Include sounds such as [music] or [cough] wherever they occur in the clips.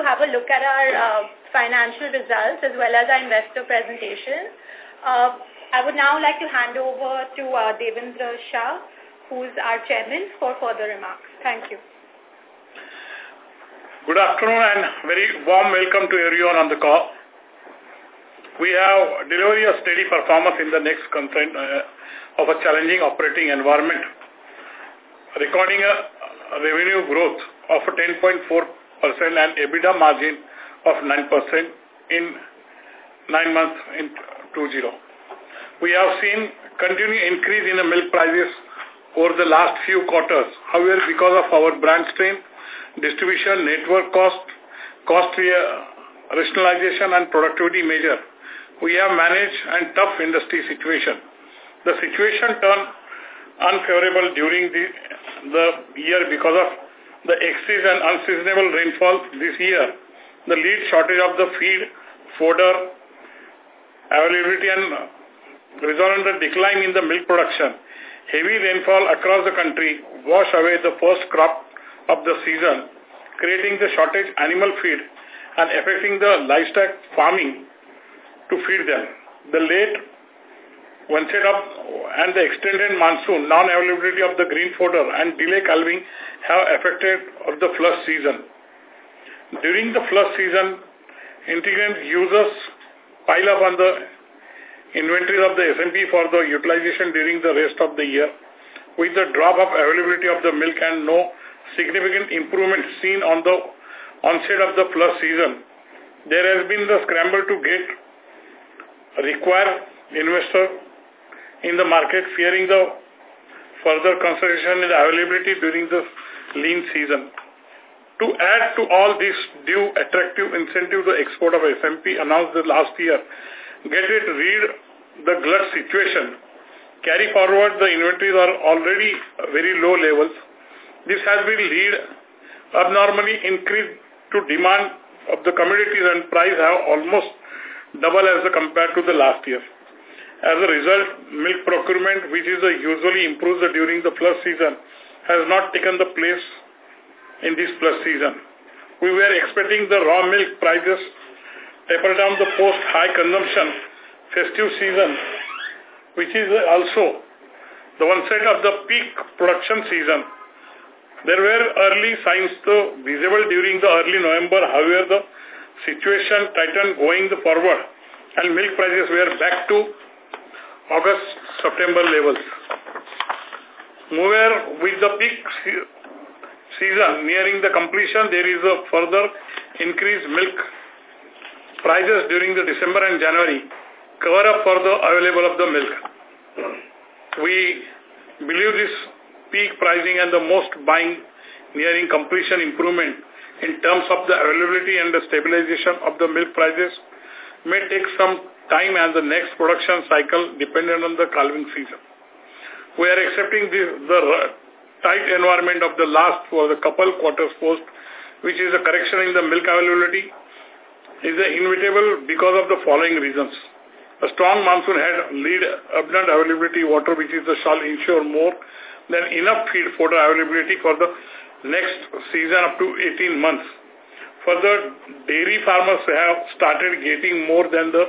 to have a look at our uh, financial results as well as our investor presentation. Uh, I would now like to hand over to uh, Devendra Shah, who's our chairman, for further remarks. Thank you. Good afternoon and very warm welcome to everyone on the call. We have delivered a steady performance in the next constraint uh, of a challenging operating environment, recording a revenue growth of 10.4% and EBITDA margin of 9% in nine months in 20. We have seen continued increase in the milk prices over the last few quarters. However, because of our brand strength, distribution, network cost, cost rationalization and productivity measure, we have managed and tough industry situation. The situation turned unfavorable during the, the year because of the excess and unseasonable rainfall this year. The lead shortage of the feed, fodder, availability and the decline in the milk production. Heavy rainfall across the country washed away the first crop of the season, creating the shortage animal feed and affecting the livestock farming to feed them. The late onset of and the extended monsoon, non-availability of the green fodder and delay calving have affected of the flush season. During the flush season, integrant users pile up on the inventories of the SMP for the utilization during the rest of the year. With the drop of availability of the milk and no significant improvement seen on the onset of the flush season, there has been the scramble to get require investor in the market fearing the further concentration in availability during the lean season. To add to all this due attractive incentive to export of SMP announced the last year, get it read the glut situation, carry forward the inventories are already very low levels. This has been lead abnormally increased to demand of the commodities and price have almost double as compared to the last year. As a result, milk procurement, which is usually improves during the flush season, has not taken the place in this flush season. We were expecting the raw milk prices taper down the post-high consumption festive season, which is also the one set of the peak production season. There were early signs visible during the early November, however, the situation tightened going forward and milk prices were back to August-September levels. Moreover, with the peak season nearing the completion, there is a further increased milk prices during the December and January, cover up for the available of the milk. We believe this peak pricing and the most buying nearing completion improvement in terms of the availability and the stabilization of the milk prices may take some time and the next production cycle dependent on the calving season. We are accepting this, the tight environment of the last for the couple quarters post, which is a correction in the milk availability, is inevitable because of the following reasons. A strong monsoon had lead abundant availability water, which is the shall ensure more than enough feed fodder availability for the next season up to 18 months. Further, dairy farmers have started getting more than the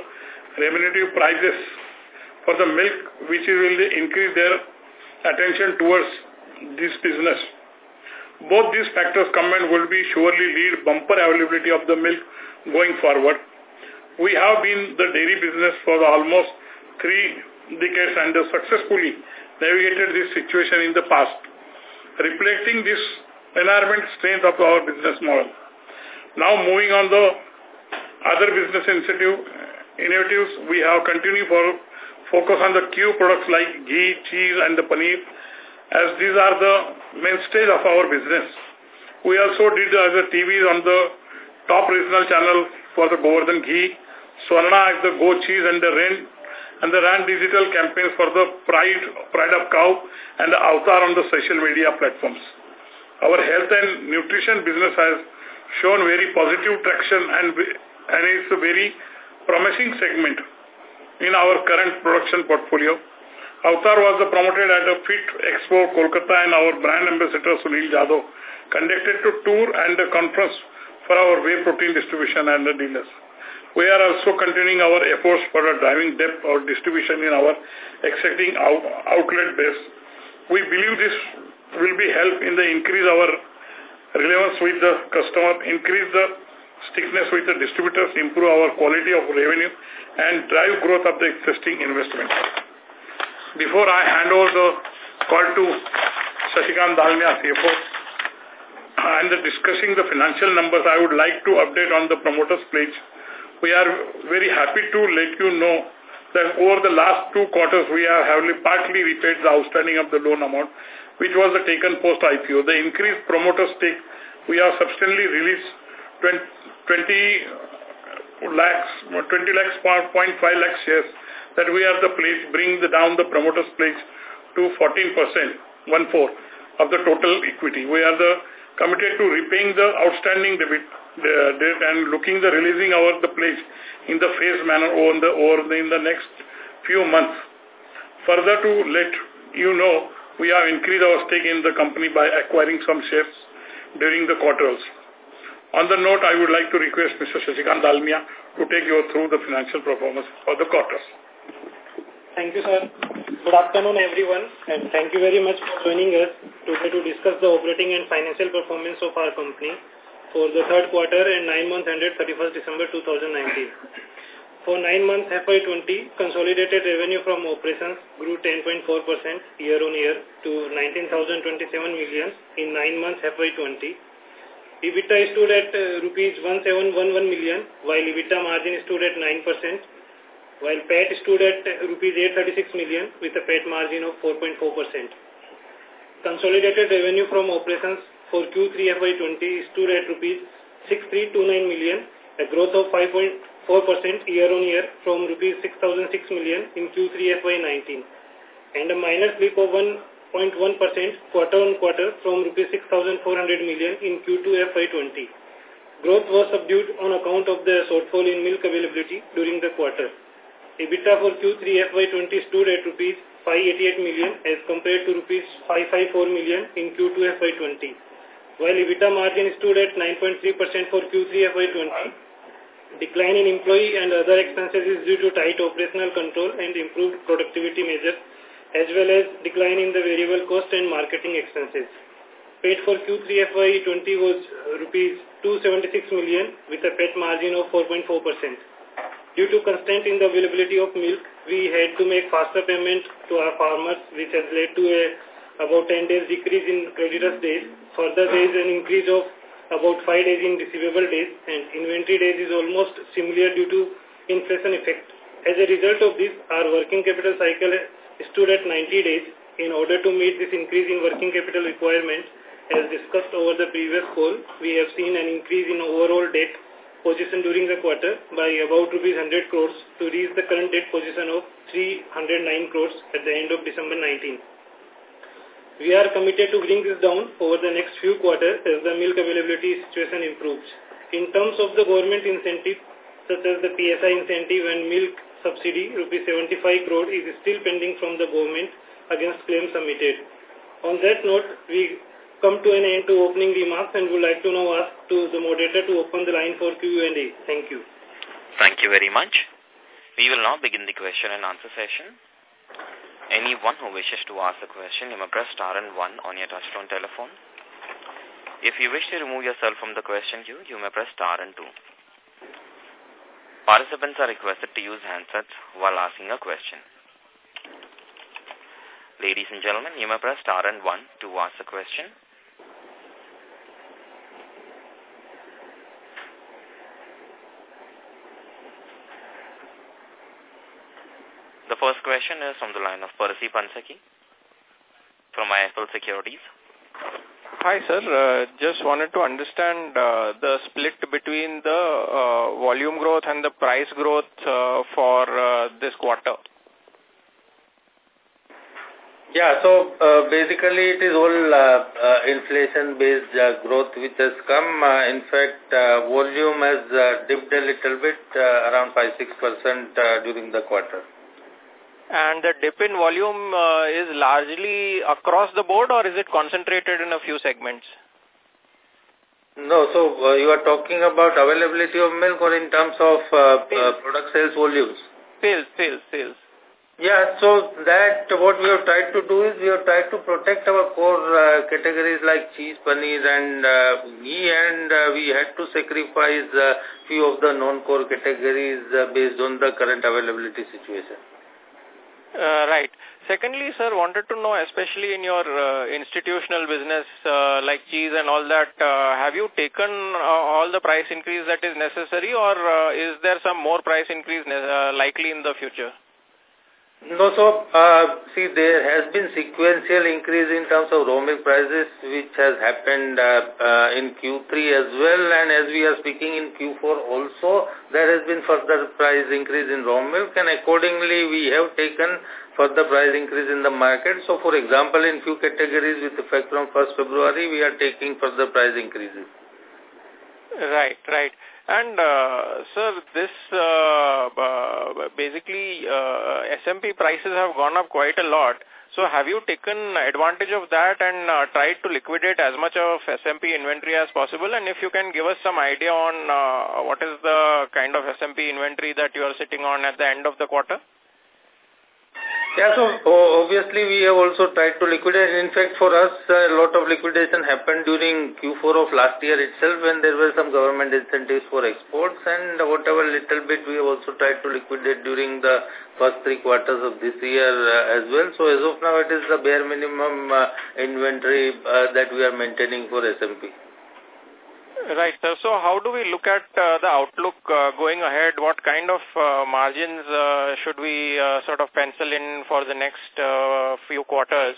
remunerative prices for the milk, which will increase their attention towards this business. Both these factors combined will be surely lead bumper availability of the milk going forward. We have been the dairy business for almost three decades and have successfully navigated this situation in the past. Reflecting this environment strength of our business model. Now moving on the other business initiative, initiatives, we have continued for focus on the key products like ghee, cheese and the paneer as these are the mainstays of our business. We also did as a TV on the top regional channel for the Gowardhan ghee, Swarna as the Go cheese and the Rain and the RAN digital campaigns for the Pride, Pride of Cow and the Avvatar on the social media platforms. Our health and nutrition business has shown very positive traction and, and is very promising segment in our current production portfolio. Avvatar was promoted at the FIT Expo Kolkata and our brand ambassador Sunil Jadhav conducted to tour and a conference for our whey protein distribution and the dealers. We are also continuing our efforts for a driving depth or distribution in our existing out outlet base. We believe this will be help in the increase our relevance with the customer, increase the stickiness with the distributors, improve our quality of revenue, and drive growth of the existing investment. Before I hand over the call to Shashikant Dalmia, CFO, and discussing the financial numbers, I would like to update on the promoter's pledge. We are very happy to let you know that over the last two quarters, we have heavily partly repaid the outstanding of the loan amount, which was taken post-IPO. The increased promoter stake, we have substantially released 20 lakhs, 20 lakhs, 0.5 lakh shares that we are the place, bring the, down the promoter's pledge to 14%, one-fourth of the total equity. We are the committed to repaying the outstanding debit, the debt and looking the releasing our the pledge in the phased manner over the, over the, in the next few months. Further to let you know, we have increased our stake in the company by acquiring some shares during the quarters. On the note, I would like to request Mr. Shashikant Dalmia to take you through the financial performance for the quarters. Thank you, sir. Good afternoon, everyone, and thank you very much for joining us today to discuss the operating and financial performance of our company for the third quarter and nine months ended 31st December 2019. For nine months FY20, consolidated revenue from operations grew 10.4% year-on-year to 19,027 million in nine months FY20. EBITDA stood at uh, rupees 1711 million, while EBITDA margin stood at 9%, while PAT stood at uh, rupees 836 million with a PAT margin of 4.4%. Consolidated revenue from operations for Q3 FY20 stood at rupees 6329 million, a growth of 5.4% year-on-year from rupees 6006 million in Q3 FY19, and a minor slip of 1.1% quarter-on-quarter from rupees 6400 million in Q2 FY20. Growth was subdued on account of the shortfall in milk availability during the quarter. EBITDA for Q3 FY20 stood at rupees 588 million as compared to rupees 554 million in Q2 FY20 while EBITDA margin stood at 9.3% for Q3 FY20. Decline in employee and other expenses is due to tight operational control and improved productivity measures, as well as decline in the variable cost and marketing expenses. PAT for Q3 FY20 was uh, rupees 276 million with a PAT margin of 4.4%. Due to constraint in the availability of milk, we had to make faster payment to our farmers, which has led to a about 10 days decrease in creditors days. Further, there is an increase of about 5 days in receivable days and inventory days is almost similar due to inflation effect. As a result of this, our working capital cycle stood at 90 days. In order to meet this increase in working capital requirement, as discussed over the previous call, we have seen an increase in overall debt position during the quarter by about rupees 100 crores to reach the current debt position of 309 crores at the end of December 19. We are committed to bring this down over the next few quarters as the milk availability situation improves. In terms of the government incentive, such as the PSI incentive and milk subsidy, rupees 75 crore is still pending from the government against claims submitted. On that note, we come to an end to opening remarks and would like to now ask to the moderator to open the line for Q&A. Thank you. Thank you very much. We will now begin the question and answer session. Anyone who wishes to ask a question, you may press star and one on your touchtone telephone. If you wish to remove yourself from the question queue, you may press star and two. Participants are requested to use handsets while asking a question. Ladies and gentlemen, you may press star and one to ask a question. The first question is from the line of Percy Panthaki from IIFL Securities. Hi, sir. Uh, just wanted to understand uh, the split between the uh, volume growth and the price growth uh, for uh, this quarter. Yeah, so uh, basically it is all inflation-based growth which has come. In fact, volume has dipped a little bit, around 5-6% uh, during the quarter. And the dip in volume uh, is largely across the board or is it concentrated in a few segments? No, so uh, you are talking about availability of milk or in terms of uh, uh, product sales volumes? Sales, sales, sales. Yeah, so that what we have tried to do is we have tried to protect our core uh, categories like cheese, paneer and uh, ghee and uh, we had to sacrifice a uh, few of the non-core categories uh, based on the current availability situation. Uh, right. Secondly, sir, wanted to know, especially in your uh, institutional business uh, like cheese and all that, uh, have you taken uh, all the price increase that is necessary or uh, is there some more price increase uh, likely in the future? No, so, uh, see, there has been sequential increase in terms of raw milk prices, which has happened uh, uh, in Q3 as well, and as we are speaking in Q4 also, there has been further price increase in raw milk, and accordingly, we have taken further price increase in the market. So, for example, in few categories with effect from 1st February, we are taking further price increases. Right, right. And, uh, sir, this uh, uh, basically uh, SMP prices have gone up quite a lot. So have you taken advantage of that and uh, tried to liquidate as much of SMP inventory as possible? And if you can give us some idea on uh, what is the kind of SMP inventory that you are sitting on at the end of the quarter? Yeah, so obviously we have also tried to liquidate. In fact, for us, a lot of liquidation happened during Q4 of last year itself when there were some government incentives for exports and whatever little bit we have also tried to liquidate during the first three quarters of this year uh, as well. So as of now, it is the bare minimum uh, inventory uh, that we are maintaining for SMP. Right, sir. So how do we look at uh, the outlook uh, going ahead? What kind of uh, margins uh, should we uh, sort of pencil in for the next uh, few quarters,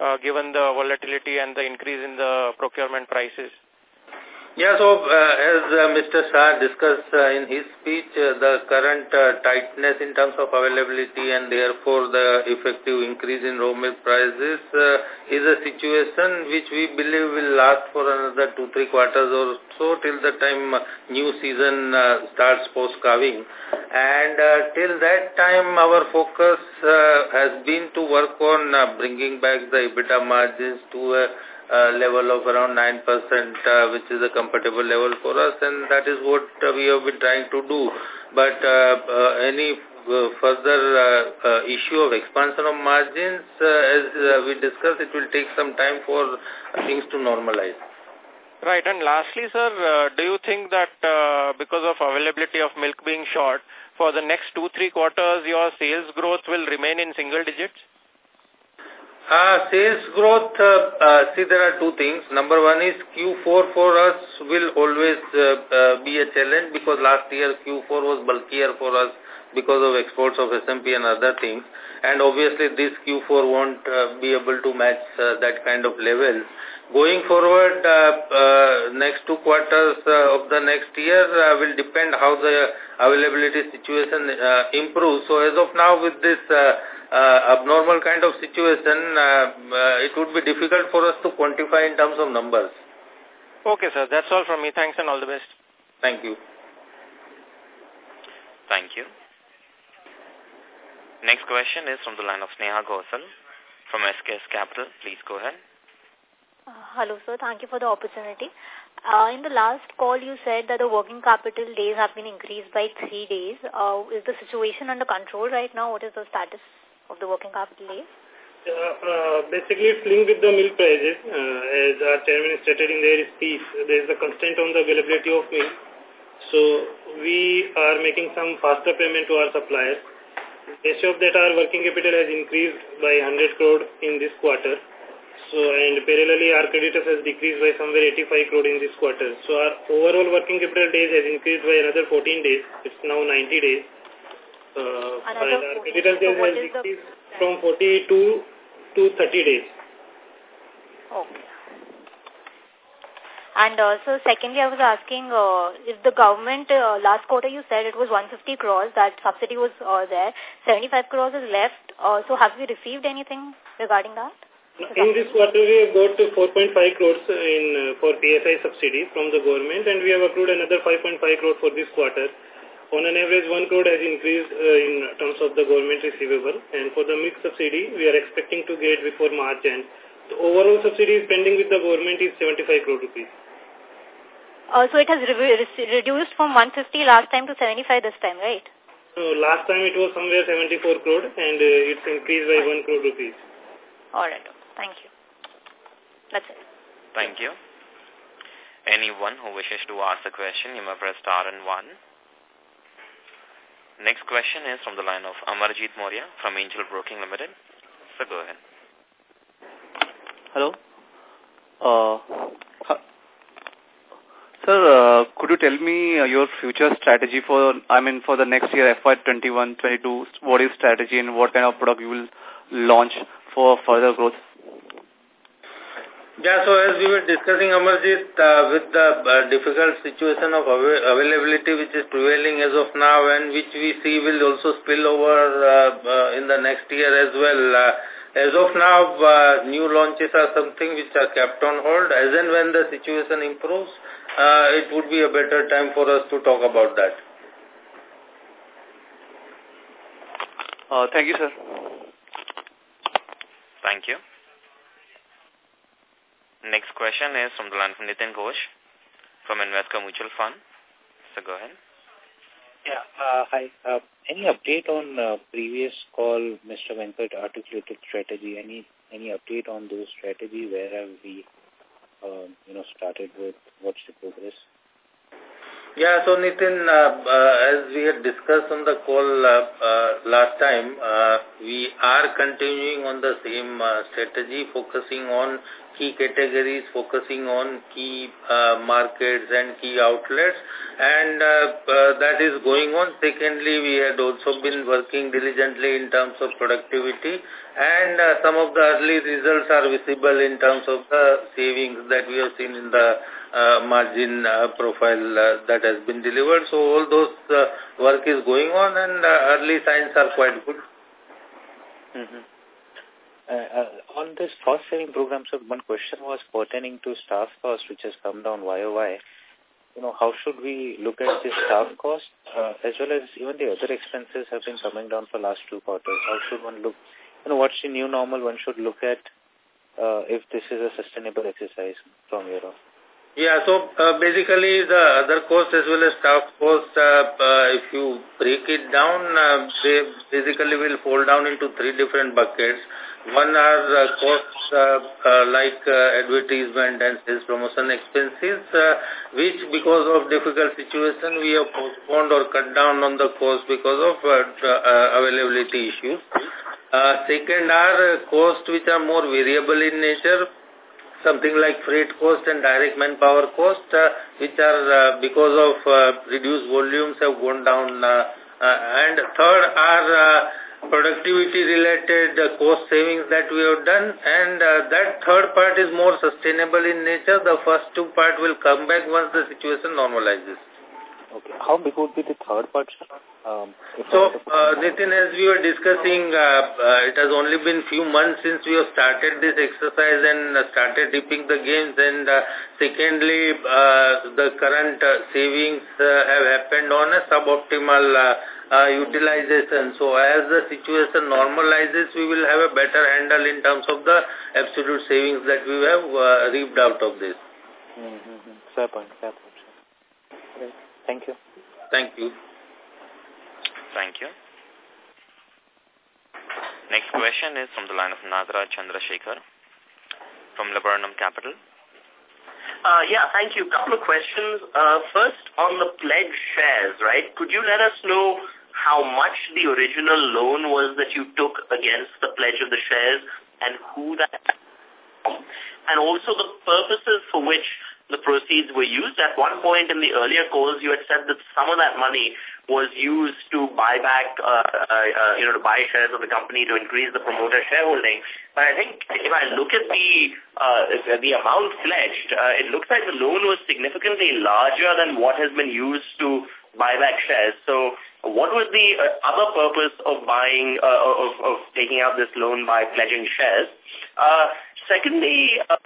uh, given the volatility and the increase in the procurement prices? Yeah, so uh, as uh, Mr. Shah discussed uh, in his speech, uh, the current uh, tightness in terms of availability and therefore the effective increase in raw milk prices uh, is a situation which we believe will last for another two, three quarters or so till the time new season starts post-calving. And till that time our focus has been to work on bringing back the EBITDA margins to a level of around 9%, uh, which is a comfortable level for us, and that is what we have been trying to do. But uh, uh, any uh, further uh, uh, issue of expansion of margins, as we discussed, it will take some time for things to normalize. Right. And lastly, sir, do you think that because of availability of milk being short, for the next two, three quarters, your sales growth will remain in single digits? Uh, sales growth, uh, uh, see there are two things. Number one is Q4 for us will always uh, uh, be a challenge because last year Q4 was bulkier for us because of exports of SMP and other things. And obviously this Q4 won't uh, be able to match that kind of level. Going forward, next two quarters of the next year will depend how the availability situation improves. So as of now with this abnormal kind of situation, uh, uh, it would be difficult for us to quantify in terms of numbers. Okay, sir. That's all from me. Thanks and all the best. Thank you. Thank you. Next question is from the line of Sneha Gosal from SKS Capital. Please go ahead. Uh, hello, sir. Thank you for the opportunity. Uh, in the last call, you said that the working capital days have been increased by three days. Uh, is the situation under control right now? What is the status of the working capital days? Uh, uh, basically, it's linked with the milk prices. Uh, as our chairman stated in their speech, there is a constraint on the availability of milk. So, we are making some faster payment to our suppliers. Based of that, our working capital has increased by 100 crore in this quarter. So, and parallelly, our creditors has decreased by somewhere 85 crore in this quarter. So, our overall working capital days has increased by another 14 days. It's now 90 days. Uh, Another our 40 creditor days. So has is the decreased from 42 to 30 days. Okay. And uh, secondly, I was asking uh, if the government, uh, last quarter you said it was 150 crores, that subsidy was uh, there, 75 crores is left. Uh, so have we received anything regarding that? In this quarter, we have got to 4.5 crores in uh, for PSI subsidy from the government, and we have accrued another 5.5 crore for this quarter. On an average, 1 crore has increased uh, in terms of the government receivable, and for the milk subsidy, we are expecting to get before March end. The overall subsidy is pending with the government is 75 crore rupees. Uh, so it has re reduced from 150 last time to 75 this time, right? So last time it was somewhere 74 crore and uh, it's increased by 1 crore rupees. All right. Thank you. That's it. Thank you. Anyone who wishes to ask a question, you may press star and one. Next question is from the line of Amarjeet Maurya from Angel Broking Limited. So go ahead. Hello. Uh, Sir, uh, could you tell me uh, your future strategy for, I mean, for the next year, FY21-22, what is strategy and what kind of product you will launch for further growth? Yeah, so as we were discussing, Amarjit, uh, with the uh, difficult situation of av availability which is prevailing as of now and which we see will also spill over uh, uh in the next year as well, uh, as of now, uh, new launches are something which are kept on hold. As and when the situation improves, uh, it would be a better time for us to talk about that. Uh, thank you, sir. Thank you. Next question is from the line of Nitin Ghosh from Invesco Mutual Fund. So go ahead. Yeah, uh, hi. Uh, any update on uh, previous call, Mr. Venkat articulated strategy? Any any update on those strategy? Where have we uh, you know, started with? What's the progress? Yeah, so Nitin, uh, uh, as we had discussed on the call uh, uh, last time, uh, we are continuing on the same uh, strategy, focusing on key categories, focusing on key uh, markets and key outlets, and uh, uh, that is going on. Secondly, we had also been working diligently in terms of productivity, and uh, some of the early results are visible in terms of the savings that we have seen in the uh, margin uh, profile that has been delivered. So all those work is going on and early signs are quite good. Mm -hmm. Uh, uh, on this cost saving program, so one question was pertaining to staff cost, which has come down YOY. You know, how should we look at this staff cost, uh, as well as even the other expenses have been coming down for last two quarters? How should one look, you know, what's the new normal one should look at uh, if this is a sustainable exercise from on? Yeah, so uh, basically the other cost as well as staff cost, uh, uh, if you break it down, uh, they basically will fall down into three different buckets. One are uh, costs uh, uh, like advertisement and sales promotion expenses, which because of difficult situation we have postponed or cut down on the cost because of availability issues. Second are costs which are more variable in nature, something like freight cost and direct manpower cost, uh, which are uh, because of uh, reduced volumes have gone down. And third are productivity related uh, cost savings that we have done and uh, that third part is more sustainable in nature. The first two part will come back once the situation normalizes. Okay. How big would be the third part? Um, so, uh, Nitin, as we were discussing, uh, uh, it has only been few months since we have started this exercise and uh, started dipping the gains. And uh, secondly, uh, the current uh, savings uh, have happened on a suboptimal uh, uh, utilization. So, as the situation normalizes, we will have a better handle in terms of the absolute savings that we have uh, reaped out of this. Mm -hmm. Fair point. Fair point. Great. Thank you. Thank you. Thank you. Next question is from the line of Nadra Chandrasekhar from Laburnum Capital. Uh, yeah, thank you. A couple of questions. Uh, first, on the pledge shares, right? Could you let us know how much the original loan was that you took against the pledge of the shares and who that and also the purposes for which the proceeds were used. At one point in the earlier calls, you had said that some of that money was used to buy back, uh, uh, you know, to buy shares of the company to increase the promoter shareholding. But I think if I look at the uh, the amount pledged, uh, it looks like the loan was significantly larger than what has been used to buy back shares. So what was the uh, other purpose of buying, uh, of, of taking out this loan by pledging shares? Uh, secondly, uh,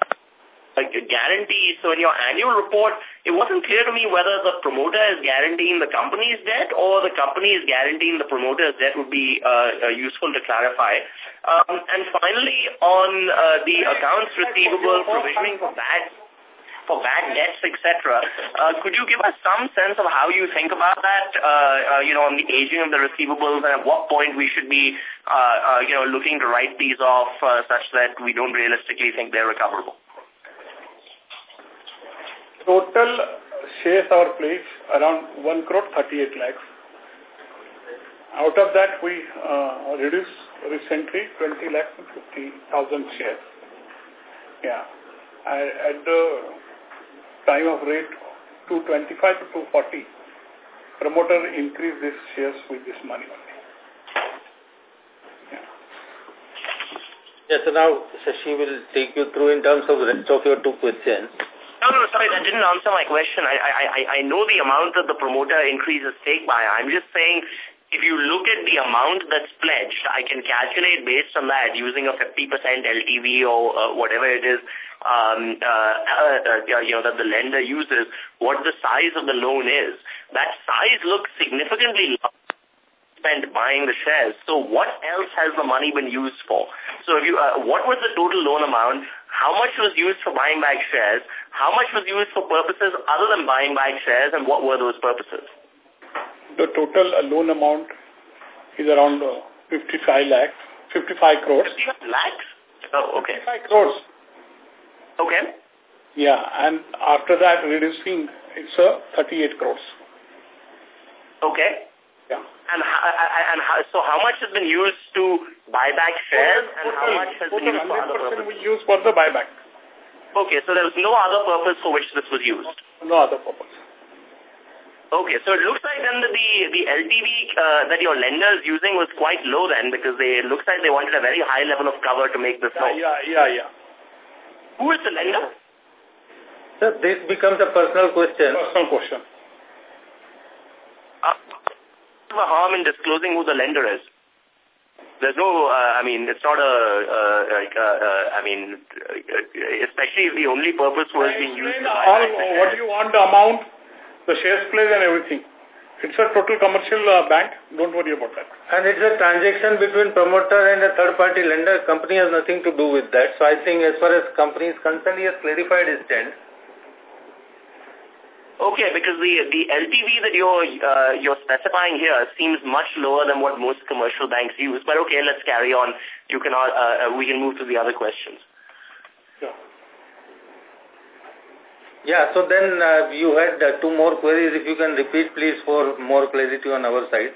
a guarantee. So in your annual report, it wasn't clear to me whether the promoter is guaranteeing the company's debt or the company is guaranteeing the promoter's debt would be uh, uh, useful to clarify. Um, and finally, on uh, the accounts receivable provisioning for bad for bad debts, etc. Uh, could you give us some sense of how you think about that, uh, uh, you know, on the aging of the receivables and at what point we should be, uh, uh, you know, looking to write these off uh, such that we don't realistically think they're recoverable? Total shares are placed around 1 crore 38 lakhs. Out of that, we uh, reduced recently 20 lakhs and 50,000 shares. Yeah. At the time of rate 225 to 240, promoter increased his shares with this money. Yeah. Yes, so now Shashi will take you through in terms of the rest of your two questions. No, sorry, that didn't answer my question. I, I, I, know the amount that the promoter increases stake by. I'm just saying if you look at the amount that's pledged, I can calculate based on that using a 50% LTV or uh, whatever it is, um, uh, uh, uh, you know, that the lender uses, what the size of the loan is. That size looks significantly spent buying the shares. So what else has the money been used for? So if you, uh, what was the total loan amount? How much was used for buying back shares? How much was used for purposes other than buying back shares? And what were those purposes? the total loan amount is around uh, 55 lakhs, 55 crores. 55 lakhs? Oh, okay. 55 crores. Okay. Yeah, and after that reducing, it's uh, 38 crores. Okay. Yeah. And, and how, so how much has been used to buy back shares and how much has been used for other purposes? we use for the buyback. Okay, so there was no other purpose for which this was used? No other purpose. Okay, so it looks like then that the, the LTV uh, that your lender is using was quite low then because they, it looks like they wanted a very high level of cover to make this yeah, loan. Yeah, yeah, yeah. Who is the lender? Sir, this becomes a personal question. Personal question. Uh, a harm in disclosing who the lender is. There's no, uh, I mean, it's not a, uh, like, uh, uh, I mean, uh, especially if the only purpose was being used all, What do you want the amount? the shares place and everything. It's a total commercial uh, bank. Don't worry about that. And it's a transaction between promoter and a third-party lender. Company has nothing to do with that. So I think as far as company is concerned, he has clarified his stand. Okay, because the the LTV that you're uh, you're specifying here seems much lower than what most commercial banks use. But okay, let's carry on. You can uh, uh, we can move to the other questions. Yeah. Yeah, so then uh, you had uh, two more queries. If you can repeat, please, for more clarity on our side.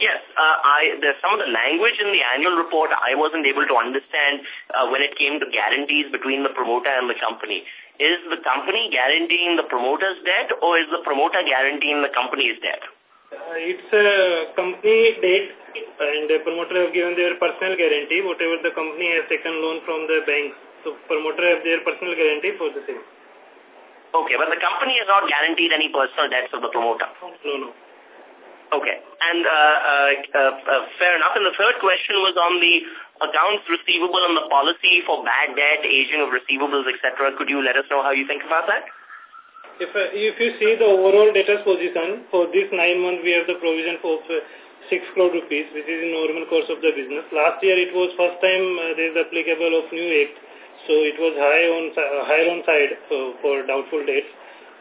Yes, uh, I, there's some of the language in the annual report I wasn't able to understand uh, when it came to guarantees between the promoter and the company. Is the company guaranteeing the promoter's debt or is the promoter guaranteeing the company's debt? Uh, it's a company debt and the promoter have given their personal guarantee, whatever the company has taken loan from the bank. So promoter have their personal guarantee for the same. Okay, but the company has not guaranteed any personal debts of the promoter. No, no. Okay, and uh, uh, uh, fair enough. And the third question was on the accounts receivable and the policy for bad debt, aging of receivables, etc. Could you let us know how you think about that? If uh, if you see the overall debtors position, for this nine months we have the provision for uh, 6 crore rupees, which is in normal course of the business. Last year it was first time uh, there is applicable of new act so it was high on uh, higher on side for, for doubtful dates.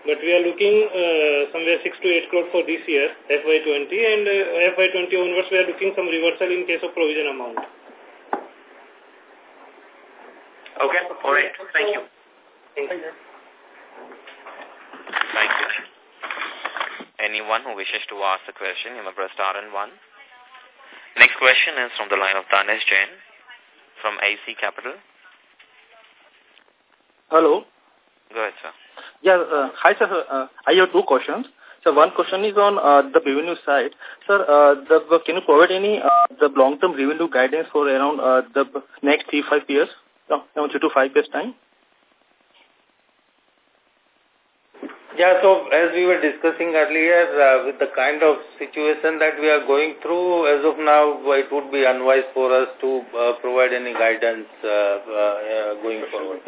But we are looking uh, somewhere 6 to 8 crore for this year, FY20, and uh, FY20 onwards we are looking some reversal in case of provision amount. Okay, all right. Thank you. Thank you. Thank you. Anyone who wishes to ask a question, you may press star and one. Next question is from the line of Danesh Jain from AC Capital. Hello. Go ahead, sir. Yeah, uh, hi, sir. Uh, I have two questions. So one question is on uh, the revenue side. Sir, uh, the, can you provide any uh, the long-term revenue guidance for around uh, the next three, five years? No, three to five years time? Yeah, so as we were discussing earlier, uh, with the kind of situation that we are going through, as of now, it would be unwise for us to uh, provide any guidance uh, uh, going forward.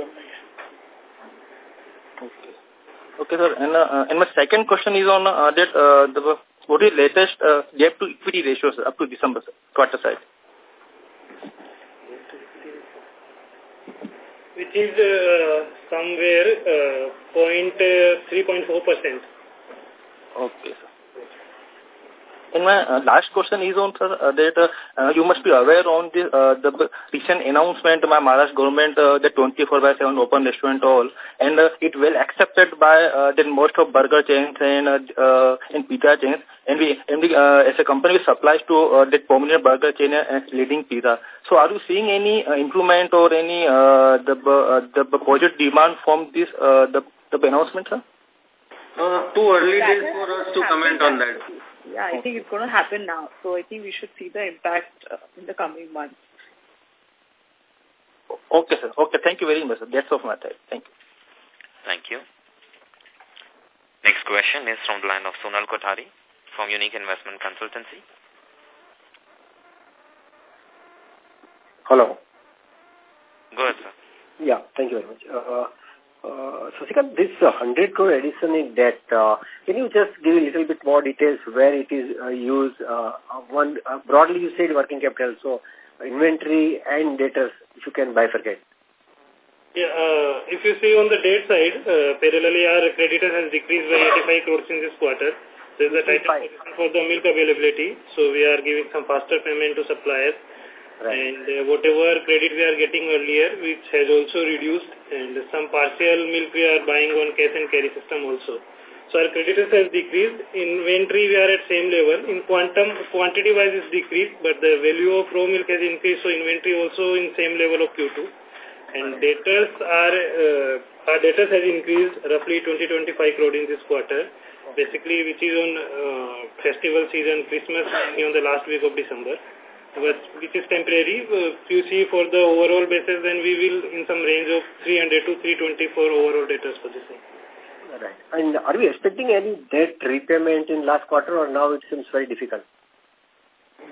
Okay. Sir. And, uh, and my second question is on uh, that uh, the what is latest uh, debt to equity ratios up to December quarter side? which is uh, somewhere uh, 3.4%. Okay, sir. And my uh, last question is on, sir, uh, that uh, uh, you must be aware on the, uh, the recent announcement by Maharashtra government, uh, the 24 by 7 open restaurant all, and uh, it well accepted by uh, the most of burger chains and, uh, uh, and pizza chains. And we, and we uh, as a company, we supplies to uh, the prominent burger chain and leading pizza. So are you seeing any uh, improvement or any uh, the, uh, the positive demand from this, uh, the, the announcement, sir? Uh, too early days for us to comment on that. Yeah, I think it's going to happen now. So I think we should see the impact uh, in the coming months. Okay, sir. Okay, thank you very much. Sir. That's all my time. Thank you. Thank you. Next question is from the line of Sonal Kothari from Unique Investment Consultancy. Hello. Go ahead, sir. Yeah, thank you very much. Uh, uh, so, Sikand, this uh, 100 crore addition in debt, uh, can you just give a little bit more details where it is uh, used? Uh, one uh, Broadly, you said working capital, so inventory and debtors, if you can bifurcate. Yeah, uh, if you see on the debt side, uh, parallelly our creditor has decreased by 85 crores in this quarter. There is a tighter for the milk availability, so we are giving some faster payment to suppliers. Right. And uh, whatever credit we are getting earlier, which has also reduced, and some partial milk we are buying on cash and carry system also. So our creditors has decreased. Inventory we are at same level. In quantum, quantity wise is decreased, but the value of raw milk has increased, so inventory also in same level of Q2. And debtors are, uh, our debtors has increased roughly 20-25 crore in this quarter, basically which is on uh, festival season, Christmas, on the last week of December which is temporary. Uh, you see for the overall basis, then we will in some range of 300 to 320 for overall debtors for this year. Right. And are we expecting any debt repayment in last quarter or now it seems very difficult?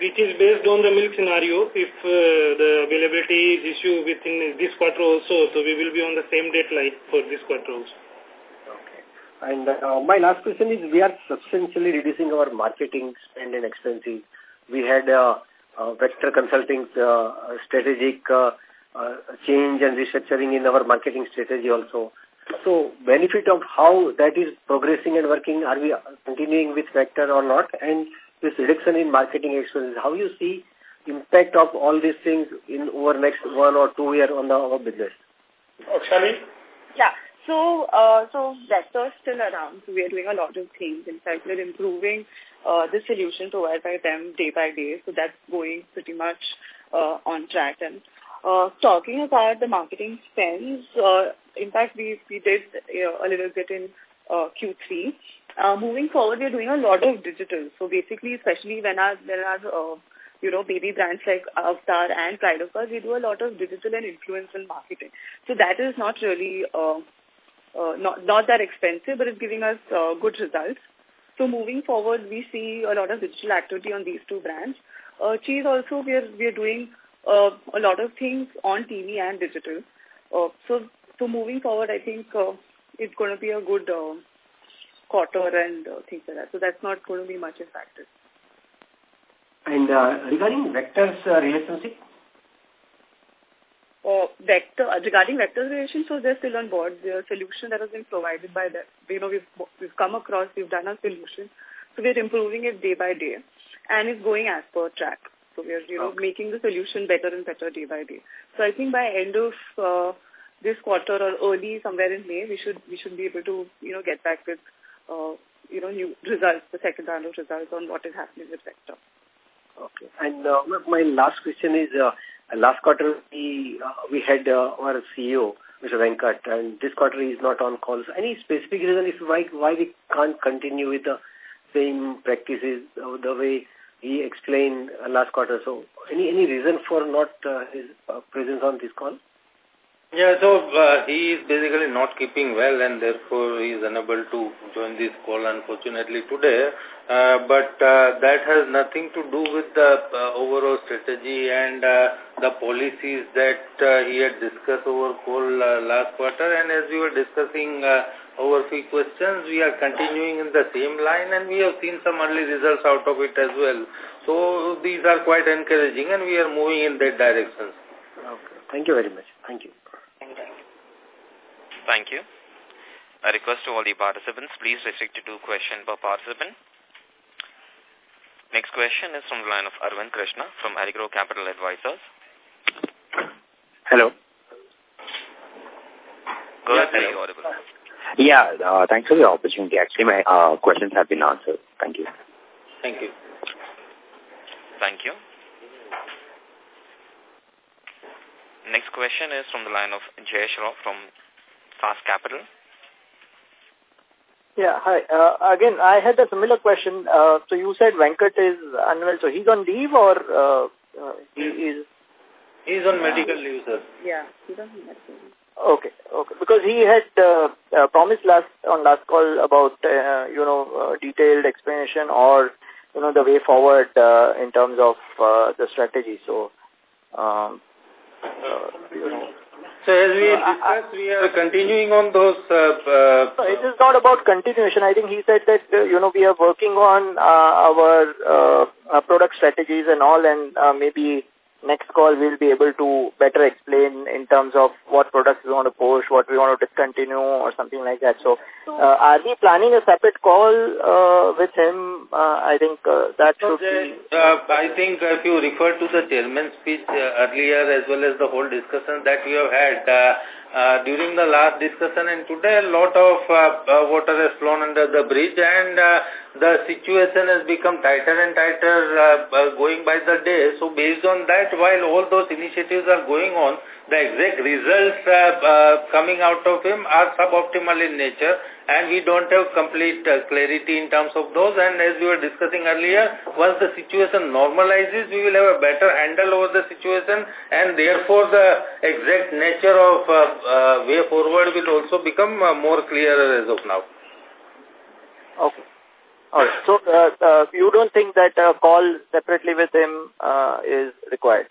Which is based on the milk scenario. If uh, the availability is issue within this quarter also, so we will be on the same debt line for this quarter also. Okay. And uh, my last question is, we are substantially reducing our marketing spend and expenses. We had uh, uh, Vector Consulting uh, strategic uh, uh, change and restructuring in our marketing strategy also. So benefit of how that is progressing and working, are we continuing with Vector or not? And this reduction in marketing expenses, how you see impact of all these things in over next one or two year on the, our business? Akshali? Yeah. So, uh, so Vector is still around. So we are doing a lot of things. In fact, we're improving uh, the solution provided by them day by day. So that's going pretty much uh, on track. And uh, talking about the marketing spends, uh, in fact, we, we did a little bit in uh, Q3. Uh, moving forward, we're doing a lot of digital. So basically, especially when our, there are, uh, you know, baby brands like Avvatar and Pride of Cows, we do a lot of digital and influencer marketing. So that is not really, uh, uh, not, not that expensive, but it's giving us uh, good results. So moving forward, we see a lot of digital activity on these two brands. Uh, cheese also, we are, we are doing uh, a lot of things on TV and digital. Uh, so, so moving forward, I think uh, it's going to be a good uh, quarter and uh, things like that. So that's not going to be much impacted. And uh, regarding Vector's uh, relationship? Uh, vector uh, regarding vector relation, so they're still on board. The solution that has been provided by them, you know, we've we've come across, we've done a solution, so we're improving it day by day, and it's going as per track. So we're you know okay. making the solution better and better day by day. So I think by end of uh, this quarter or early somewhere in May, we should we should be able to you know get back with uh, you know new results, the second round of results on what is happening with vector. Okay. And uh, my last question is. Uh, last quarter, we, uh, we had uh, our CEO, Mr. Venkat, and this quarter is not on call. So any specific reason if why, why we can't continue with the same practices uh, the way he explained last quarter? So any, any reason for not his presence on this call? Yeah, so uh, he is basically not keeping well and therefore he is unable to join this call unfortunately today. Uh, but uh, that has nothing to do with the uh, overall strategy and uh, the policies that uh, he had discussed over call last quarter. And as we were discussing over few questions, we are continuing in the same line and we have seen some early results out of it as well. So these are quite encouraging and we are moving in that direction. Okay. Thank you very much. Thank you. Anytime. Thank you. A request to all the participants, please restrict to two questions per participant. Next question is from the line of Arvind Krishna from Allegro Capital Advisors. Hello. Go ahead, yes, audible. Yeah, uh, thanks for the opportunity. Actually, my uh, questions have been answered. Thank you. Thank you. Thank you. Next question is from the line of Jayesh Rao from Fast Capital. Yeah, hi. Uh, again, I had a similar question. Uh, so you said Venkat is unwell, so he's on leave or uh, uh, he is? He's on medical leave, sir. Yeah, he's on medical leave. Okay, okay. Because he had uh, uh, promised last on last call about uh, you know uh, detailed explanation or you know the way forward uh, in terms of uh, the strategy. So, um, you know. So as we discussed, we are continuing on those. Uh, uh, it is not about continuation. I think he said that uh, you know we are working on uh, our, uh, our product strategies and all, and uh, maybe next call we'll be able to better explain in terms of what products we want to push, what we want to discontinue or something like that. So uh, are we planning a separate call uh, with him? Uh, I think uh, that should be... Uh, I think if you refer to the chairman's speech uh, earlier as well as the whole discussion that we have had, uh, uh, during the last discussion and today a lot of uh, uh, water has flown under the bridge and uh, the situation has become tighter and tighter uh, uh, going by the day. So based on that, while all those initiatives are going on, the exact results uh, uh, coming out of him are suboptimal in nature and we don't have complete uh, clarity in terms of those and as we were discussing earlier, once the situation normalizes, we will have a better handle over the situation and therefore the exact nature of uh, way forward will also become more clearer as of now. Okay. All right. So uh, uh, you don't think that a call separately with him uh, is required?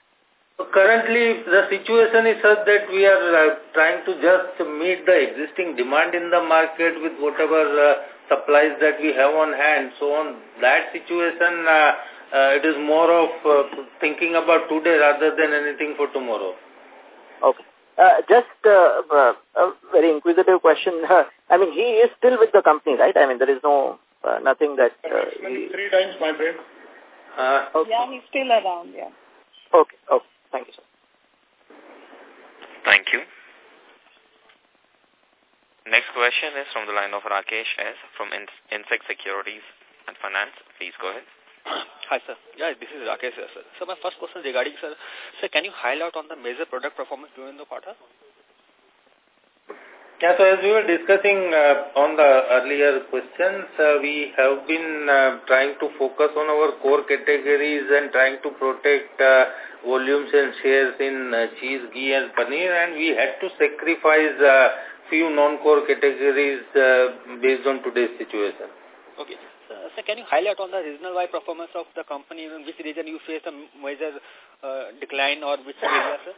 Currently, the situation is such that we are uh, trying to just meet the existing demand in the market with whatever uh, supplies that we have on hand. So on that situation, uh, uh, it is more of uh, thinking about today rather than anything for tomorrow. Okay. Uh, just uh, uh, a very inquisitive question. [laughs] I mean, he is still with the company, right? I mean, there is no uh, nothing that... Uh, he... Three times, my friend. Uh, okay. Yeah, he's still around, yeah. Okay, okay. Thank you, sir. Thank you. Next question is from the line of Rakesh S. from In IndSec Securities and Finance. Please go ahead. Hi, sir. Yeah, this is Rakesh, sir. So my first question regarding, sir, sir, can you highlight on the major product performance during the quarter? Yeah, so as we were discussing uh, on the earlier questions, uh, we have been uh, trying to focus on our core categories and trying to protect uh, volumes and shares in uh, cheese, ghee and paneer and we had to sacrifice uh, few non-core categories based on today's situation. Okay. So, so can you highlight on the regional-wide performance of the company, in which region you face a major decline or which area, sir?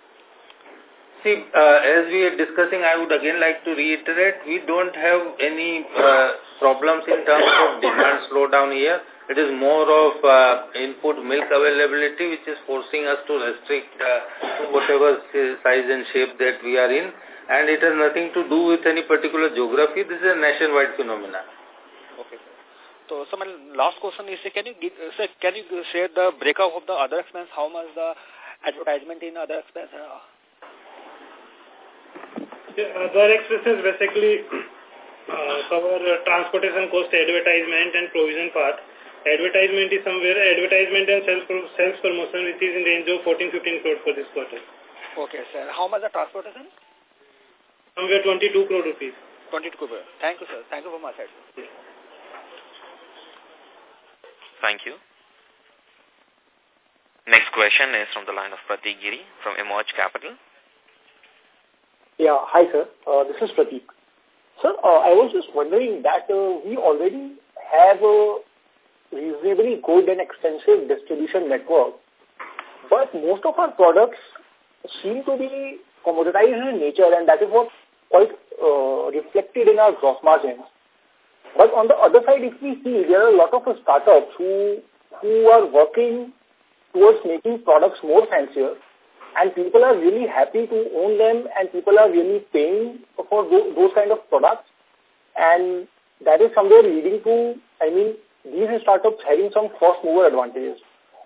See, uh, as we are discussing, I would again like to reiterate, we don't have any uh, problems in terms of demand slowdown here. It is more of uh, input milk availability which is forcing us to restrict uh, whatever size and shape that we are in. And it has nothing to do with any particular geography. This is a nationwide phenomenon. Okay. So, so my last question is, can you give, sir, can you share the breakup of the other expense? How much the advertisement in other expense? Yeah, other expenses basically uh, cover uh, transportation cost, advertisement and provision part. Advertisement is somewhere, advertisement and sales, sales promotion which is in range of 14-15 crore for this quarter. Okay, sir. How much the transportation? Somewhere 22 crore rupees. 22 crore. Thank you, sir. Thank you for my side. Yeah. Thank you. Next question is from the line of Pratik Giri from Emerge Capital. Yeah, hi sir. Uh, this is Pratik. Sir, uh, I was just wondering that uh, we already have a reasonably good and extensive distribution network, but most of our products seem to be commoditized in nature and that is what quite uh, reflected in our gross margins. But on the other side, if we see, there are a lot of startups who, who are working towards making products more fancier and people are really happy to own them and people are really paying for those, kind of products and that is somewhere leading to, I mean, these startups having some first mover advantages.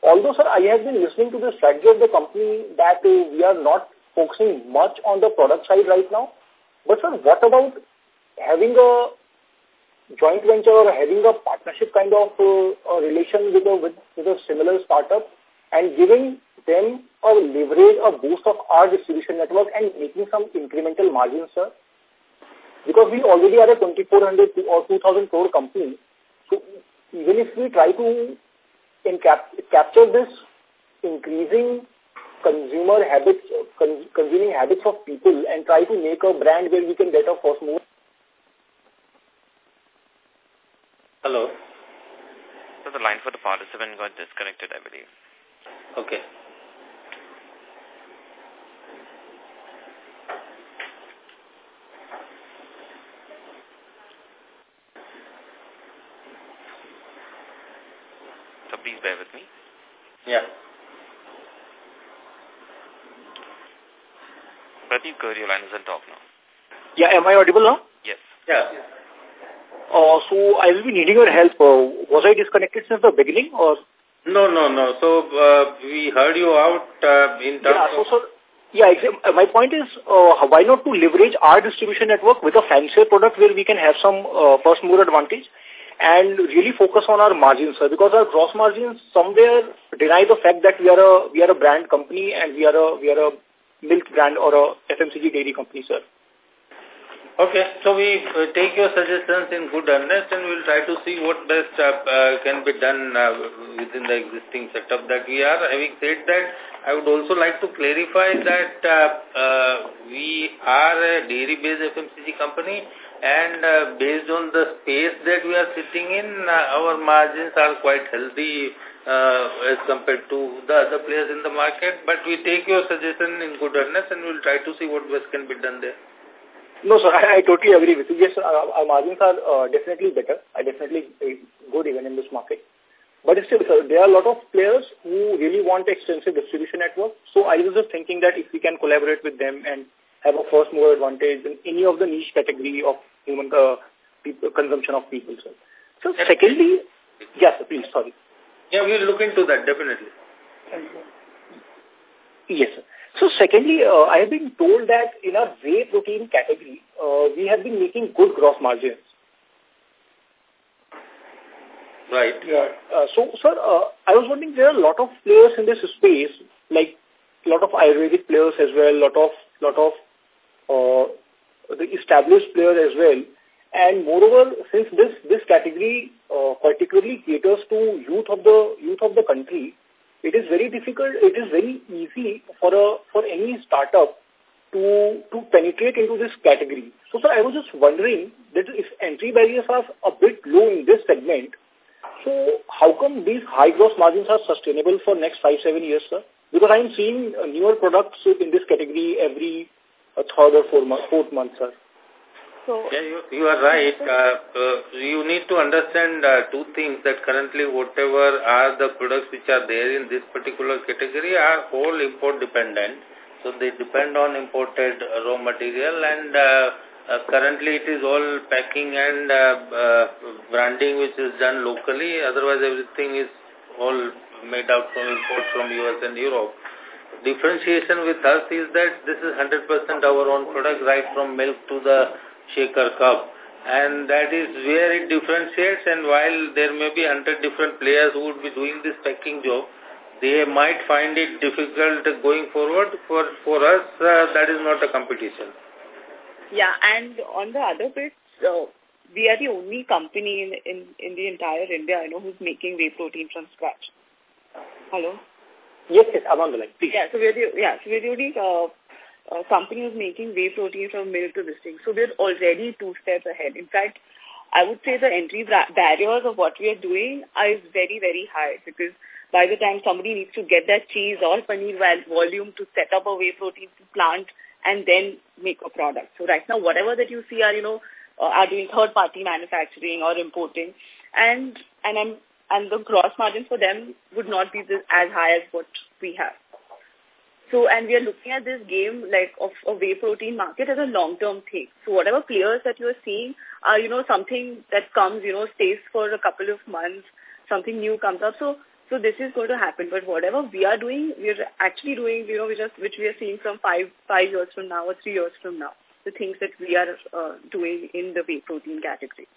Although, sir, I have been listening to the strategy of the company that uh, we are not focusing much on the product side right now. But, sir, what about having a joint venture or having a partnership kind of uh, relation with a, with, with a similar startup and giving them a leverage, a boost of our distribution network and making some incremental margins, sir? Because we already are a 2400 or 2000 crore company. So even if we try to encap capture this increasing consumer habits, con consuming habits of people and try to make a brand where we can get a first move. Hello. So the line for the participant got disconnected, I believe. Okay. So please bear with me. Yeah. Pradeep Kaur, your line is on talk now. Yeah, am I audible now? Yes. Yeah. Uh, so I will be needing your help. Uh, was I disconnected since the beginning or? No, no, no. So uh, we heard you out uh, in terms yeah, so, of... sir, yeah, uh, my point is, uh, why not to leverage our distribution network with a fancier product where we can have some uh, first mover advantage and really focus on our margins, sir, because our gross margins somewhere deny the fact that we are a we are a brand company and we are a we are a milk brand or a FMCG dairy company, sir. Okay, so we uh, take your suggestions in good earnest and we'll try to see what best uh, uh, can be done uh, within the existing setup that we are. Having said that, I would also like to clarify that uh, we are a dairy-based FMCG company and based on the space that we are sitting in, our margins are quite healthy uh, as compared to the other players in the market. But we take your suggestion in good earnest and we'll try to see what best can be done there. No, sir, I, I totally agree with you. Yes, our, our margins are uh, definitely better. I definitely good even in this market. But still, sir, there are a lot of players who really want extensive distribution network. So I was just thinking that if we can collaborate with them and have a first mover advantage in any of the niche category of human uh, people, consumption of people, sir. So secondly, yes, please, sorry. Yeah, we'll look into that, definitely. Yes, sir. So secondly, uh, I have been told that in our whey protein category, uh, we have been making good gross margins. Right. Yeah. Uh, so, sir, uh, I was wondering, there are a lot of players in this space, like a lot of Ayurvedic players as well, a lot of lot of uh, the established players as well. And moreover, since this this category uh, particularly caters to youth of the youth of the country, it is very difficult. It is very easy for a for any startup to to penetrate into this category. So, sir, I was just wondering that if entry barriers are a bit low in this segment, so how come these high gross margins are sustainable for next five seven years, sir? Because I am seeing newer products in this category every uh, third or fourth month, fourth month, sir. So, yeah, you, you are right. Uh, uh, you need to understand uh, two things that currently whatever are the products which are there in this particular category are all import dependent. So they depend on imported raw material and uh, uh, currently it is all packing and uh, uh, branding which is done locally. Otherwise everything is all made out from imports from US and Europe. Differentiation with us is that this is 100% our own product right from milk to the shaker cup and that is where it differentiates and while there may be 100 different players who would be doing this packing job, they might find it difficult going forward. For, for us, uh, that is not a competition. Yeah, and on the other bit, uh, we are the only company in, in, in the entire India, I know, who's making whey protein from scratch. Hello? Yes, yes, I'm on the line. Please. Yeah, so we're the, yeah, so we're the only uh, uh, company who's making whey protein from milk to this thing. So we're already two steps ahead. In fact, I would say the entry barriers of what we are doing is very, very high because by the time somebody needs to get that cheese or paneer volume to set up a whey protein plant and then make a product. So right now, whatever that you see are, you know, uh, are doing third-party manufacturing or importing. And, and I'm, and the gross margins for them would not be this, as high as what we have. So, and we are looking at this game like of a whey protein market as a long-term thing. So whatever players that you are seeing are, you know, something that comes, you know, stays for a couple of months, something new comes up. So, so this is going to happen. But whatever we are doing, we are actually doing, you know, which, which we are seeing from five, five years from now or three years from now, the things that we are uh, doing in the whey protein category.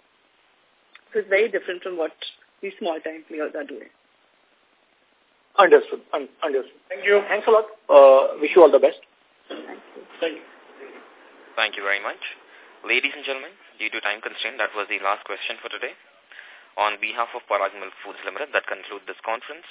So it's very different from what these small-time players are doing. Understood. Un understood. Thank you. Thanks a lot. Uh, wish you all the best. Thank you. Thank you. Thank you very much. Ladies and gentlemen, due to time constraint, that was the last question for today. On behalf of Parag Milk Foods Limited, that concludes this conference.